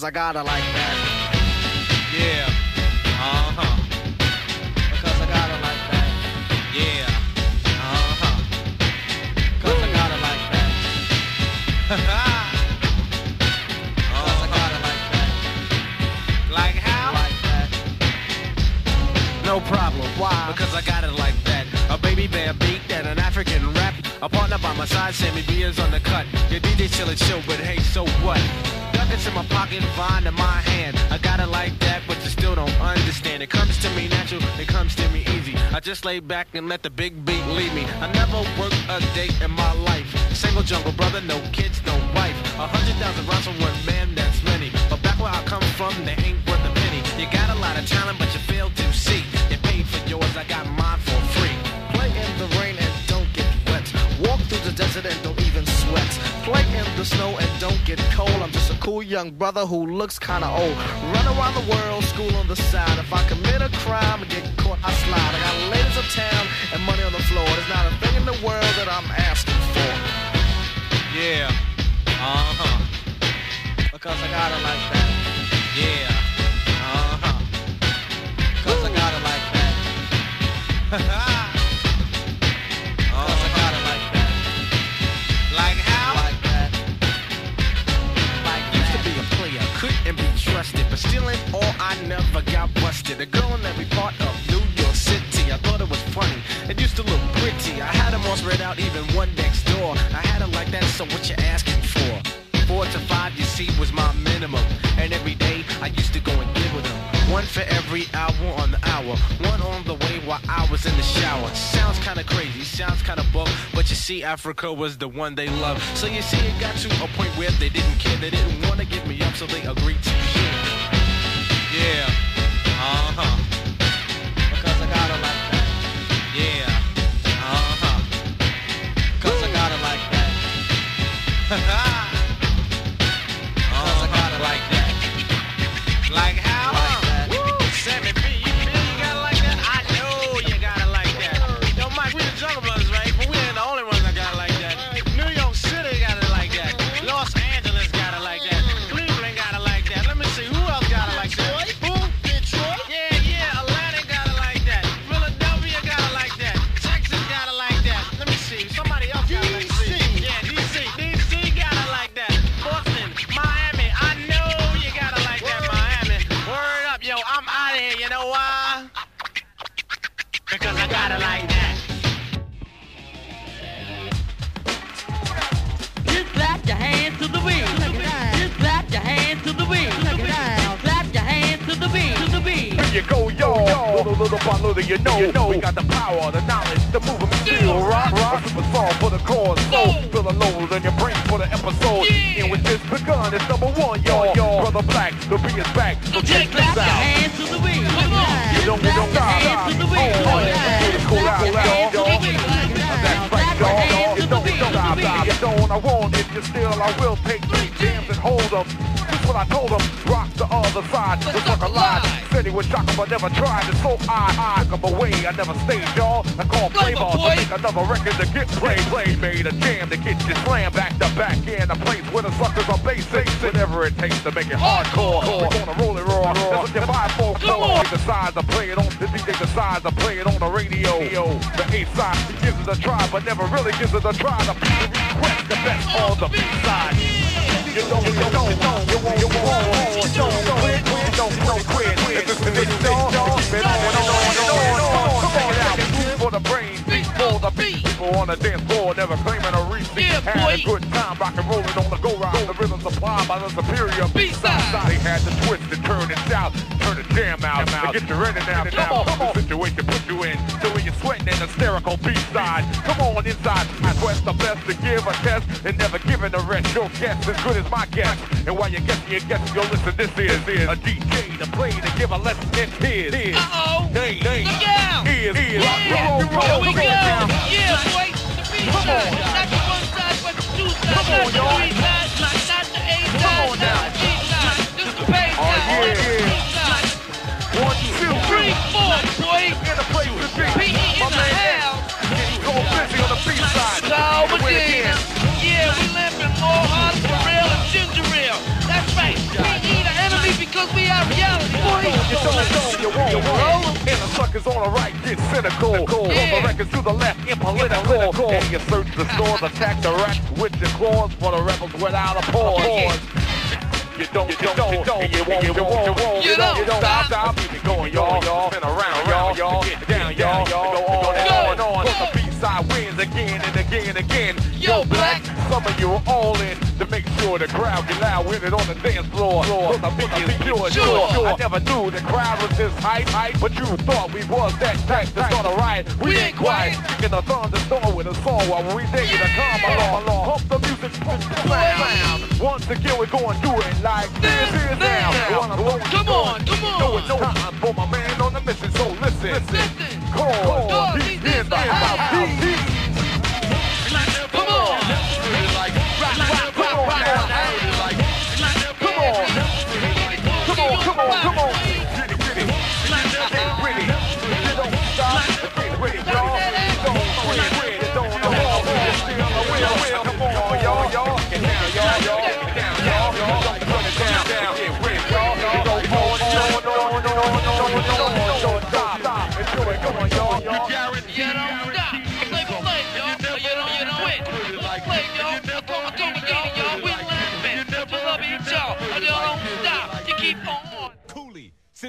cause I gotta like that. Yeah. Uh-huh. Because I gotta like that. Yeah. Uh-huh. Cause I gotta like that. Uh-huh. I gotta like that. Like how? No problem. Why? Because I got it like that. A baby bear beat and an African rap. A partner by my side, Sammy B is on the cut. Your DJ chillin' chill, but hey, so what? Pockets in my pocket, fine in my hand. I got it like that, but you still don't understand. It comes to me natural, it comes to me easy. I just lay back and let the big beat lead me. I never worked a day in my life. Single jungle brother, no kids, no wife. A hundred thousand rounds from one man, that's many. But back where I come from, they ain't worth a penny. You got a lot of talent, but you fail to see. You paid for yours, I got mine for free. Play in the rain and don't get wet. Walk through the desert and don't even sweat. Play in the snow and don't get cold. I'm just cool young brother who looks kinda old. Run around the world, school on the side. If I commit a crime and get caught, I slide. I got ladies of town and money on the floor. There's not a thing in the world that I'm asking for. Yeah. Uh-huh. Because I got it like that. Yeah. Uh-huh. Because I got it like that. Ha trusted, but stealing all I never got busted. A girl in every part of New York City, I thought it was funny. It used to look pretty. I had them all spread out, even one next door. I had them like that, so what you asking for? Four to five, you see, was my minimum. And every day, I used to go and give with them. One for every hour on the hour. One on the way while I was in the shower. Sounds kinda crazy, sounds kinda bold, But you see, Afrika was the one they loved. So you see, it got to a point where they didn't care. They didn't wanna give me up, so they agreed to yeah. Uh-huh. Because Little you know. You know. We got the power, the knowledge, the movement, feel, rock, rock. Super song for the cause, soul. Feel the lows in your brain for the episode. And with this begun, it's number one, y'all, y'all. Brother Black, the beat is back. So check this out. hands to the beat. You don't, you don't Clap your stop. Oh, hands to the beat. Oh, oh, yeah. Cool out, Clap your cool out, hands to yo. the beat. That's right, Clap your y'all. You don't beat. stop. You don't, I won't. If you still, I will take three jams and hold them. That's what I told them. Rock the other side. The fuck alive. Said he would shock but never tried. It's so I, I took him away. I never stayed, y'all. I called play ball to make another record to get played. Play made a jam to get you slammed back to back in a place where the suckers are basic. Whatever it takes to make it hardcore. We're gonna roll it raw. That's what you buy for. Come decides to play it on the DJ decides to play it on the radio. The A side, he gives it a try, but never really gives it a try. The request the best on the B side. You don't, you don't, you don't, you won't, you won't, you don't quit, you don't quit, quit. This is it, y'all. Keep it on and on and on. Come on, check it out. Food for the brain, beat for the beat. People on the dance floor never claiming a receipt. Had a good time, rock and on the go round. The rhythm supplied by the superior beat side. He had to twist and turn and shout, turn the jam out, and get you ready now. Come on, come on. The situation put you in, so sweating an hysterical beat side. Come on inside, I quest the best to give a test and never giving the rest. Your guess as good as my guess. And while you're guessing your guess, yo listen, this is, is a DJ to play to give a lesson. It's his, his. Uh-oh. Name, name. Look out. Is, is. Yeah, roll, here we come go. on now. Yeah, boy. The B Come side. on. Not the one side, but the two sides. Come on, Not the y'all. three sides, not not the A Come side, on not now. the G side. This is the bass Oh, side. yeah, This is the yeah. B side. Have reality, boy. You don't know, you won't. Won't. And the suckers on the right get cynical. The Yeah. records to the left, impolitical. And you search the stores, attack the racks with your claws for the rebels without a pause. You don't, you don't, you don't, you won't, you won't, you don't you don't stop. stop, stop. Keep it going, y'all, y'all. Spin around, y'all, y'all. Get down, y'all, y'all. Go on and on and on. Cause B-side wins again and again and again. Yo, Black. Some of you are all in to make sure the crowd get loud with it on the dance floor. Cause the beat is pure, Sure. sure. I never knew the crowd was this hype, hype, but you thought we was that type to start a riot. We, We ain't quiet. In the thunderstorm with a song while we dare you to come along, along. Pump the music, pump the. Once again, we're going to do it like this is now. now. One of those Come on, come on. No, it's no time for my man on the mission, so listen. Listen. Call, Call, he's he's in the in the house.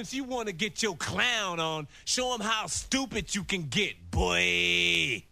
Since you want to get your clown on, show 'em how stupid you can get, boy.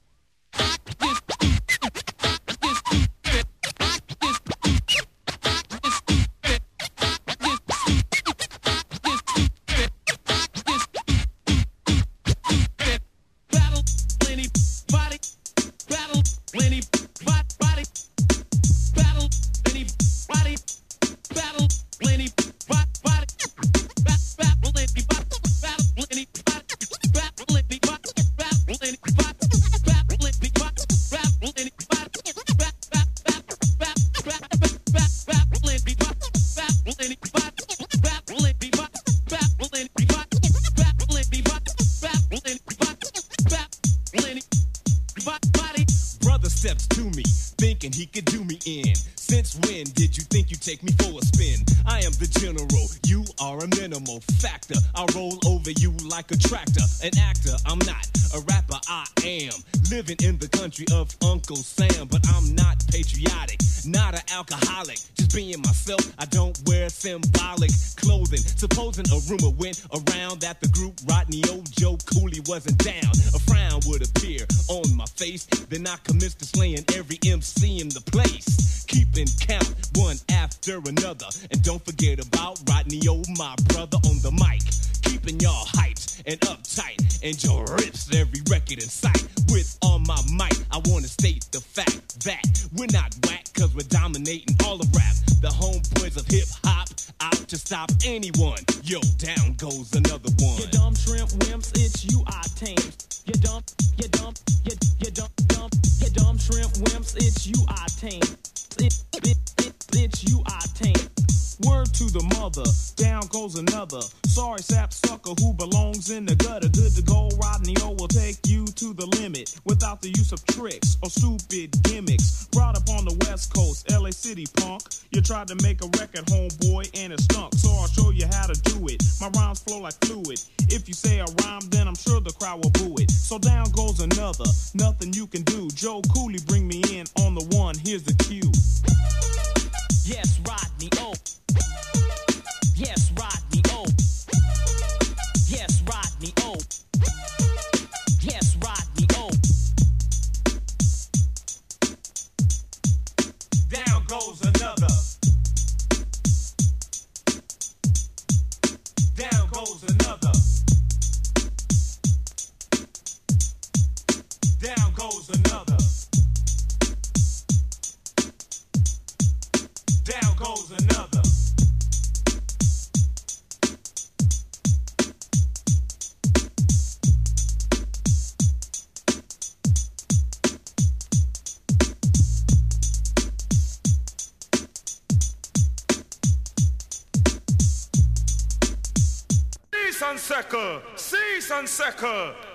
You down goes another. Sorry, sap sucker who belongs in the gutter. Good to go, Rodney O will take you to the limit without the use of tricks or stupid gimmicks. Brought up on the West Coast, LA City punk. You tried to make a record, homeboy, and it stunk. So I'll show you how to do it. My rhymes flow like fluid. If you say a rhyme, then I'm sure the crowd will boo it. So down goes another, nothing you can do. Joe Cooley, bring me in on the one. Here's the cue. Yes, Rodney O. 그.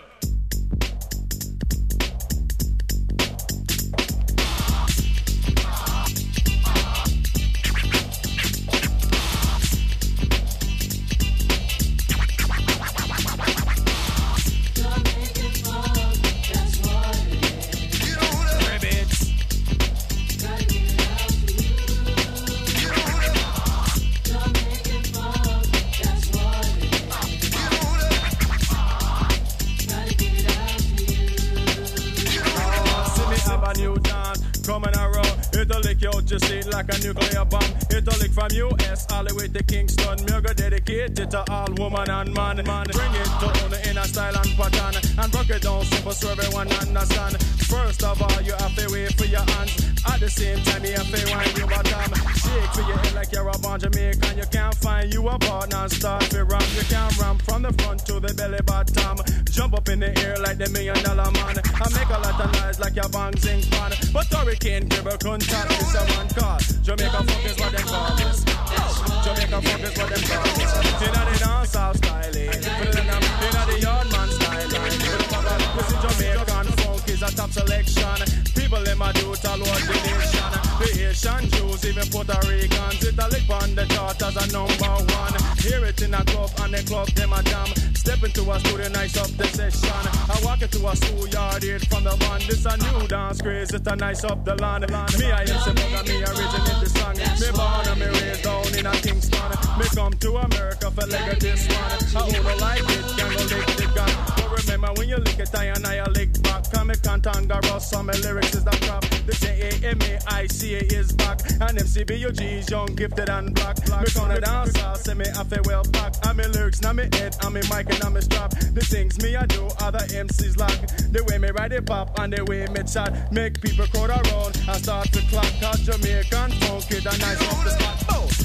Step into a studio, nice up the session. I walk into a schoolyard, it from the band. This a new dance craze, it's a nice up the land. Me I and me originate the song. Me born and me raised down in a Kingston. Me come to America for of this one. I don't like it, can go lick the gun. But remember when you lick it, I and I lick back. Come me can't Ross, some me lyrics is the crap. The J-A-M-A-I-C-A is back. And MCBUG is young, gifted and black. Me come to dance, I say me have a well pack. And me lyrics, now me head, and me mic and I'm me strap. The things me I do, other MCs lack. The way me ride it pop and the way me chat, make people crowd around and start to clap. Cause Jamaican funk is a nice off the spot.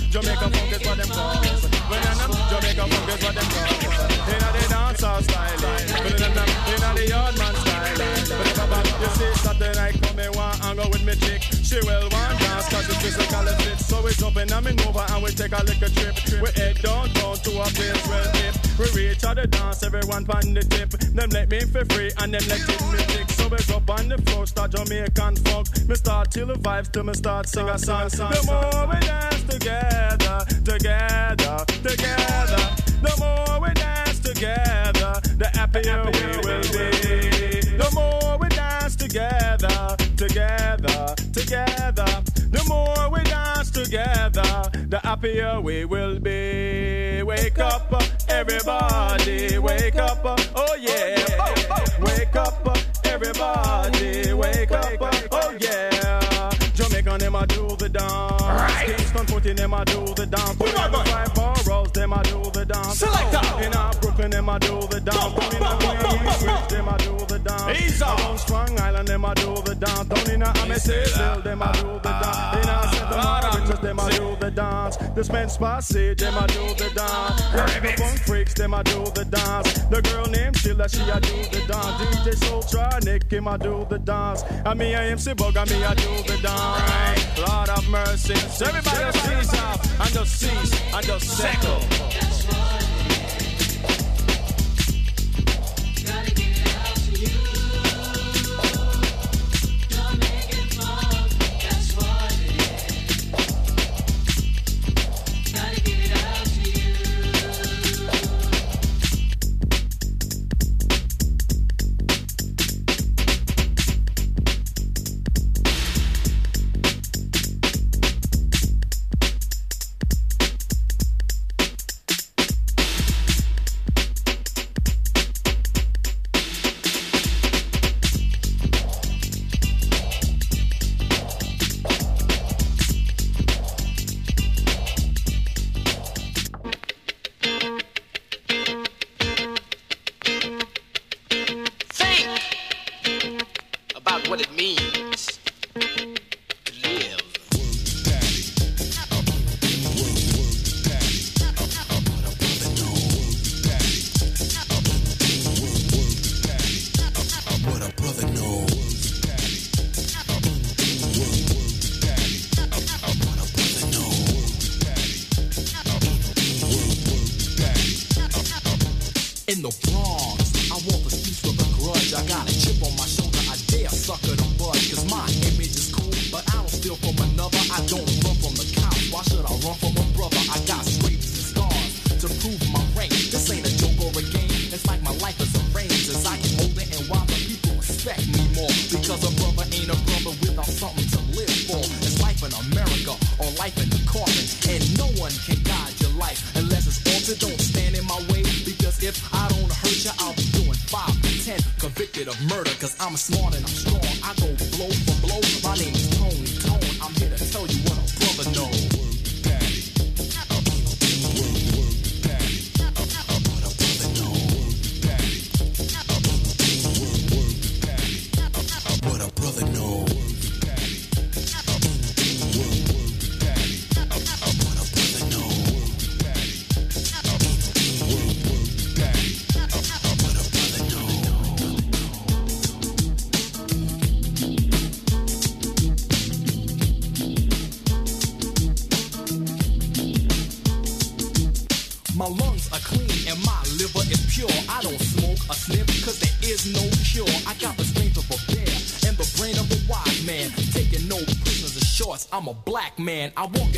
Jamaica funk is what them I'm Jamaica funk is what them it. Inna the dancehall style, eh? inna the yard man style. You say Saturday night come and want hang out with me chick. She will want dance cause she physically fit. So we jump in and me Nova and we take a little trip. We head downtown to a place well hip. We reach out the dance, everyone pan the tip. Them let me in for free and them let it music. So we jump on the floor, start Jamaican funk. Me start till the vibes till me start sing a song. The more we dance together, together, together. The more we dance together, the happier we will be. The more we dance together, together, together. The more we dance together, the happier we will be. Wake up, everybody, wake up, oh yeah. Wake up, everybody, wake up, oh yeah. Them a do the dance. Kingston, putting them a do the dance. Put in the five boroughs, them a do the dance. Selector. In our Brooklyn, them a do the dance. In Queens, them a do the dance. Ease up. Down Strong Island, them a do the dance. Down in Amityville, them a do the dance. In our Santa Mauritius, them a do the dance. The Spence Passage, them a do the dance. The Funk Freaks, them a do the dance. The girl named Sheila, she a do the dance. DJ Soultronic, him a do the dance. And me, I am Bug, and me a do the dance. Lord of mercy. So everybody just cease off and just cease and just settle. Think I walk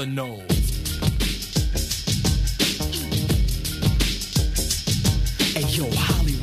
brother knows. Hey yo, Hollywood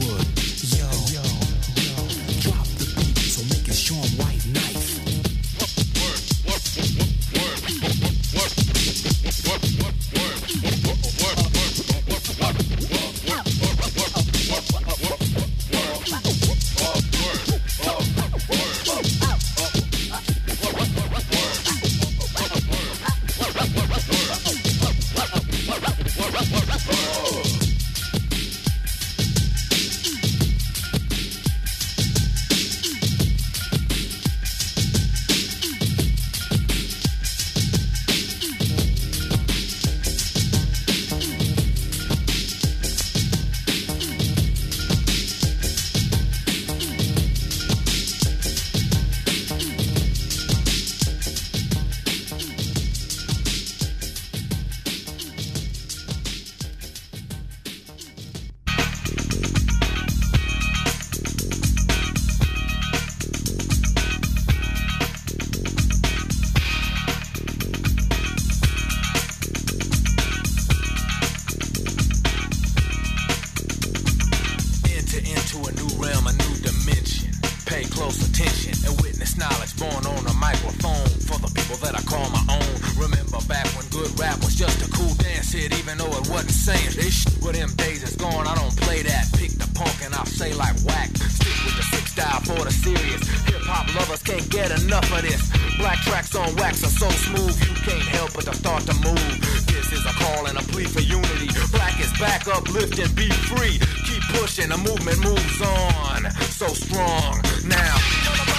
and witness knowledge born on a microphone for the people that I call my own. Remember back when good rap was just a cool dance hit, even though it wasn't saying this. But them days is gone, I don't play that. Pick the punk and I'll say like whack. Stick with the six style for the serious. Hip hop lovers can't get enough of this. Black tracks on wax are so smooth, you can't help but to start to move. This is a call and a plea for unity. Black is back, uplift and be free. Keep pushing, the movement moves on. So strong now.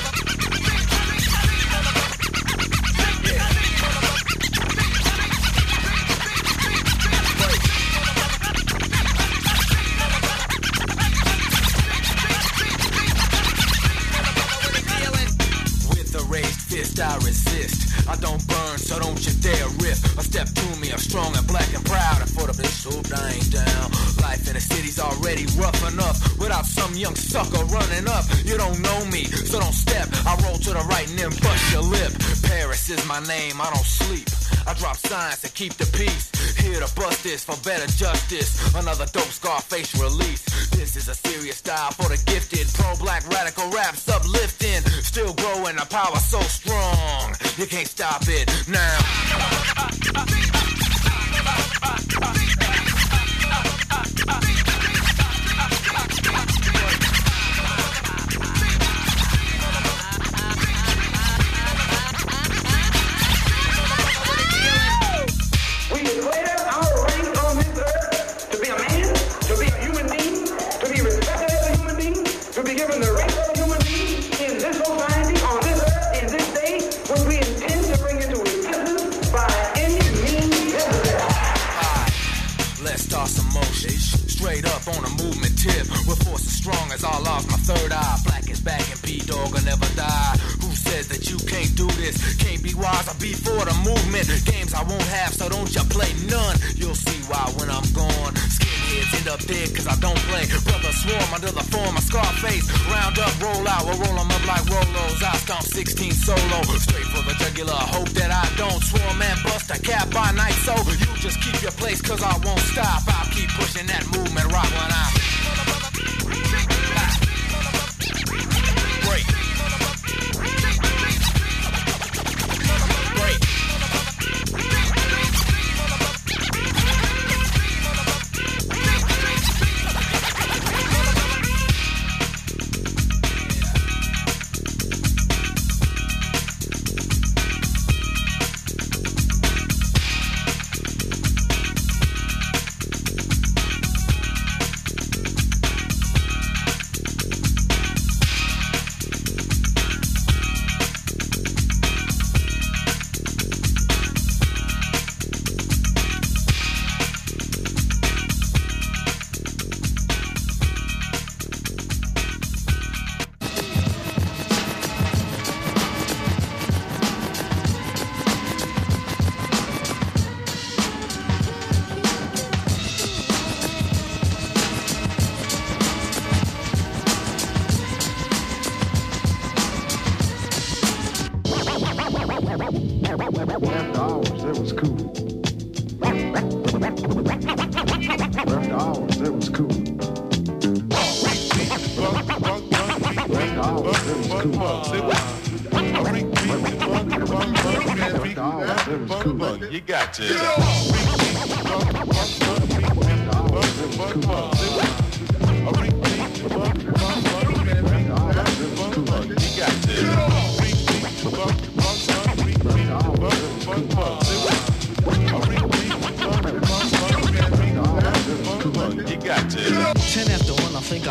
enough without some young sucker running up. You don't know me, so don't step. I roll to the right and then bust your lip. Paris is my name, I don't sleep. I drop signs to keep the peace. Here to bust this for better justice. Another dope Scarface release. This is a serious style for the gifted. Pro black radical raps uplifting. Still growing, the power so strong. You can't stop it now.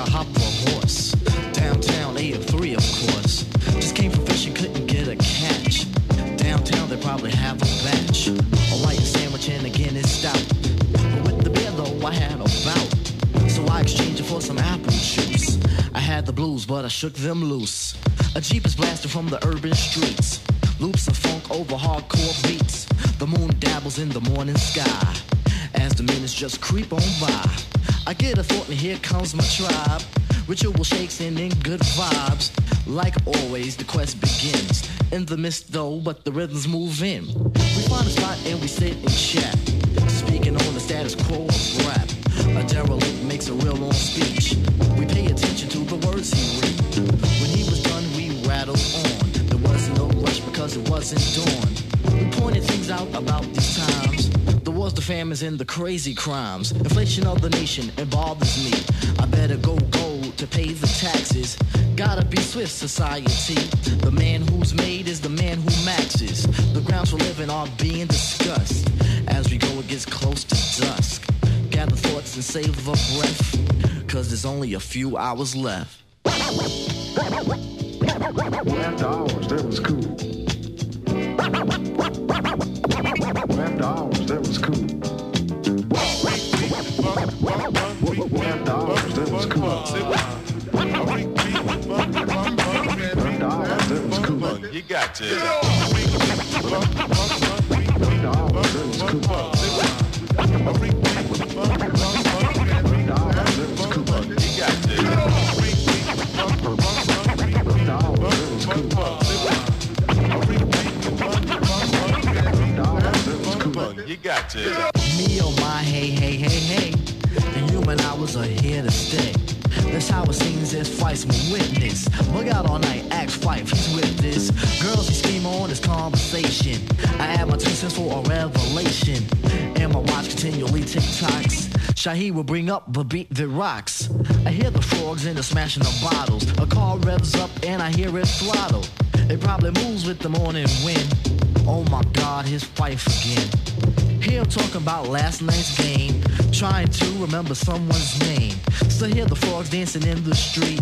Hopped a horse. Downtown, eight of three, of course. Just came from fishing, couldn't get a catch. Downtown, they probably have a batch. A light sandwich and again it's stout. But with the beer, though, I had a bout. So I exchanged it for some apple juice. I had the blues, but I shook them loose. A Jeep is blasted from the urban streets. Loops of funk over hardcore beats. The moon dabbles in the morning sky. As the minutes just creep on by, I get a thought, and here comes my tribe. Ritual shakes and in good vibes. Like always, the quest begins. In the mist, though, but the rhythms move in. We find a spot and we sit and chat. Speaking on the status quo of rap. A derelict makes a real long speech. We pay attention to the words he read. When he was done, we rattled on. There was no rush because it wasn't dawn. We pointed things out about these times. Wars, the famines, and the crazy crimes. Inflation of the nation, it bothers me. I better go gold to pay the taxes. Gotta be swift society. The man who's made is the man who maxes. The grounds for living are being discussed. As we go, it gets close to dusk. Gather thoughts and save a breath. Cause there's only a few hours left. After hours, that was cool. Was cool. Shahi will bring up the beat that rocks. I hear the frogs and the smashing of bottles. A car revs up and I hear it throttle. It probably moves with the morning wind. Oh my god, his wife again. Here talking about last night's game, trying to remember someone's name. Still hear the frogs dancing in the street.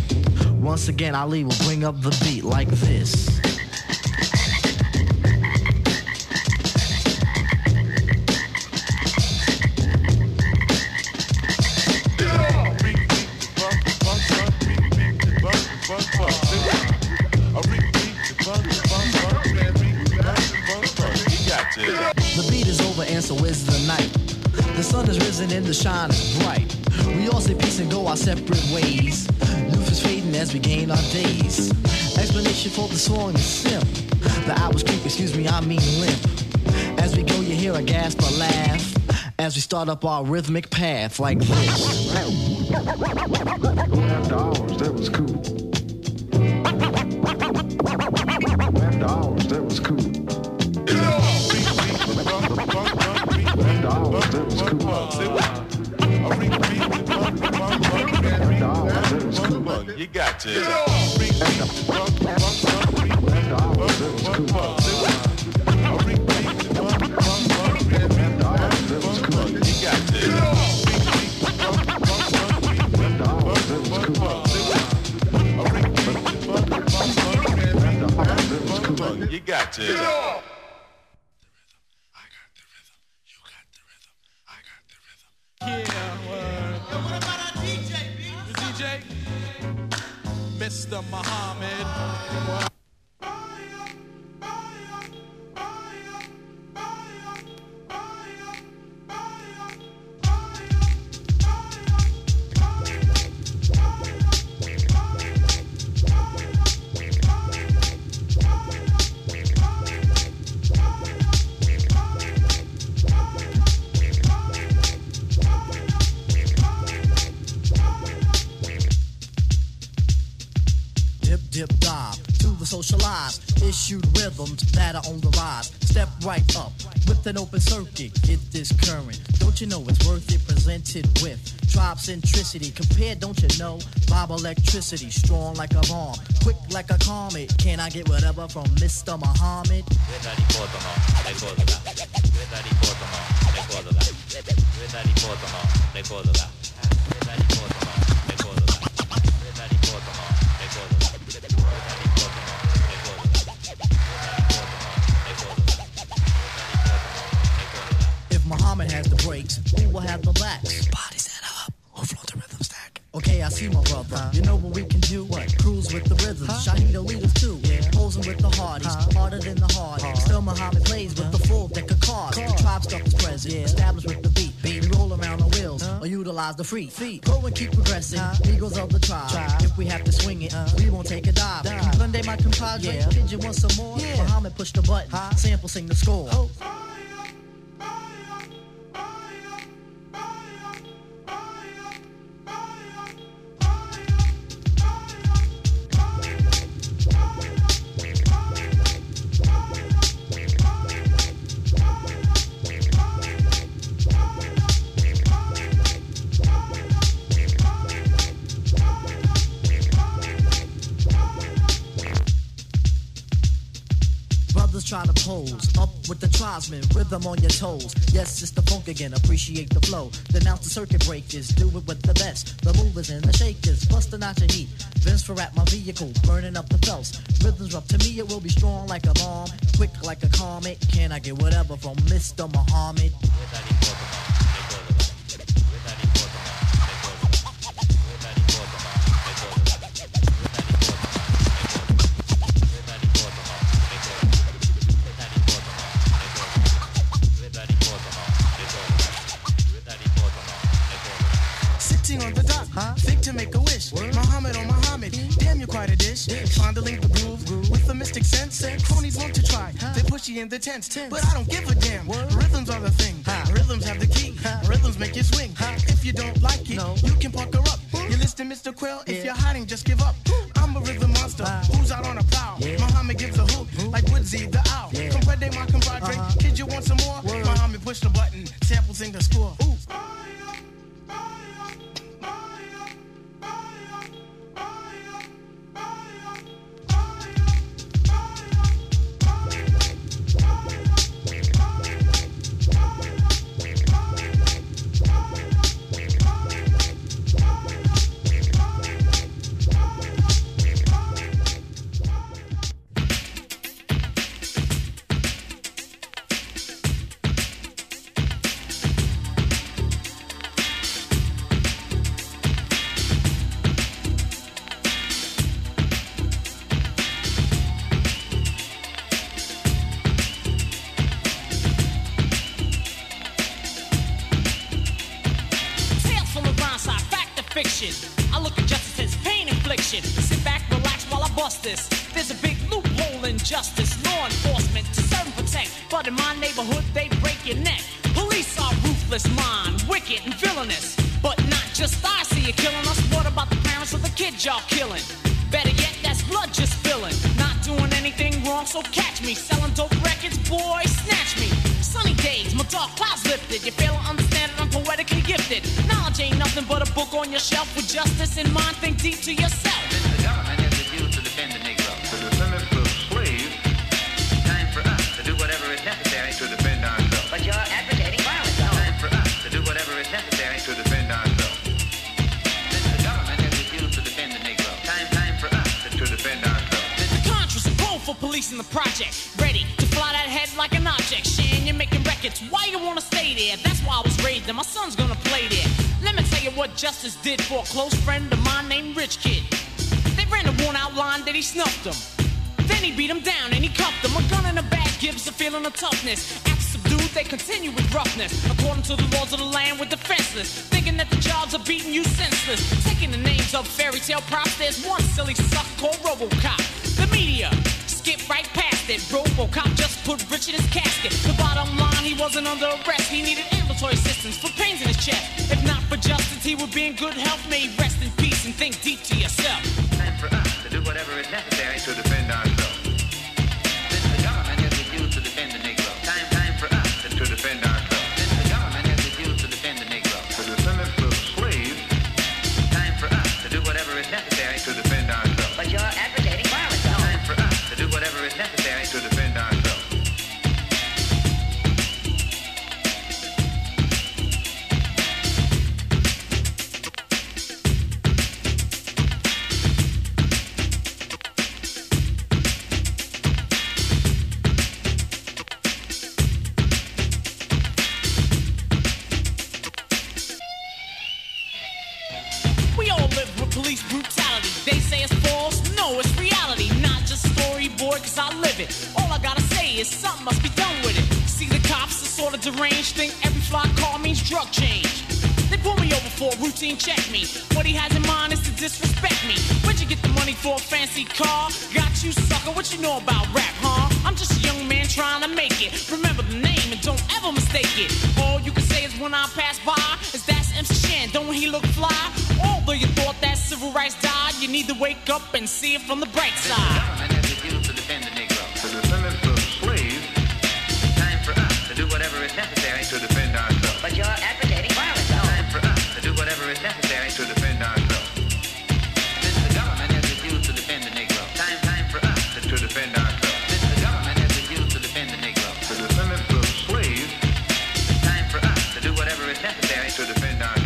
Once again, Ali will bring up the beat like this. The beat is over and so is the night. The sun is risen and the shine is bright. We all say peace and go our separate ways. Youth is fading as we gain our days. Explanation for the song is simple. The hours creep, excuse me, I mean limp. As we go, you hear a gasp or laugh. As we start up our rhythmic path like this. Hours, that was cool. Hours, that was cool. Hours, that was cool. After that was cool. You got to. That was cool. Cool. an open circuit, get this current. Don't you know it's worth it presented with tribe centricity? Compared, don't you know? Bob electricity, strong like a bomb, quick like a comet. Can I get whatever from Mr. Muhammad? Will have the backs? Body set up. Who float the rhythm stack? Okay, I see my brother. You know what we can do? What? Cruise with the rhythms. Shaheed leaders too. Yeah. Posing with the hardies. Harder than the hard. Still Muhammad plays with the full deck of cards. Tribe stuff is present. Established with the beat. We roll around on wheels or utilize the free feet. Go and keep progressing. Eagles of the tribe. If we have to swing it, we won't take a dive. Sunday, my compadre. Did you want some more? Muhammad push the button. Sample sing the score. Brothers rhythm on your toes. Yes, it's the funk again. Appreciate the flow. Denounce the circuit breakers, do it with the best. The movers and the shakers, busting out your heat. Vince for at my vehicle, burning up the felts. Rhythms rough to me, it will be strong like a bomb, quick like a comet. Can I get whatever from Mr. Muhammad? 10. But I don't give a damn. What? Rhythms are the thing. Ha. Rhythms have the key. Ha. Rhythms make you swing. Ha. If you don't like it, no. you can pucker up. You listen, Mr. Quill. Yeah. If you're hiding, just give up. I'm a rhythm monster. Wow. Who's out on a plow? Yeah. Muhammad gives a hoot Boop. like Woodsy the owl. Yeah. Comprende my compadre. Uh-huh. Did you want some more? Word. Muhammad push the button. Sample sing the score. Ooh. Sunny days, my dark clouds lifted. You fail to understand it, I'm poetically gifted. Knowledge ain't nothing but a book on your shelf with justice in mind. Think deep to yourself. The government is refused to defend the Negro. To defend the slave, time for us to do whatever is necessary to defend ourselves. But you're advocating violence. Time for us to do whatever is necessary to defend ourselves. Since the government has refused to defend the Negro, time, time for us to, to defend ourselves. The Contras roll for police in the project. There. My son's gonna play there. Let me tell you what justice did for a close friend of mine named Rich Kid. They ran a worn out line that he snuffed him. Then he beat him down and he cuffed him. A gun in a bag gives a feeling of toughness. After subdued, they continue with roughness. According to the laws of the land, we're defenseless. Thinking that the jobs are beating you senseless. Taking the names of fairy tale props, there's one silly suck called Robocop. The media skip right past it. Robocop just put Rich in his casket. The bottom line, he wasn't under arrest. He needed good health. May rest to defend ourselves.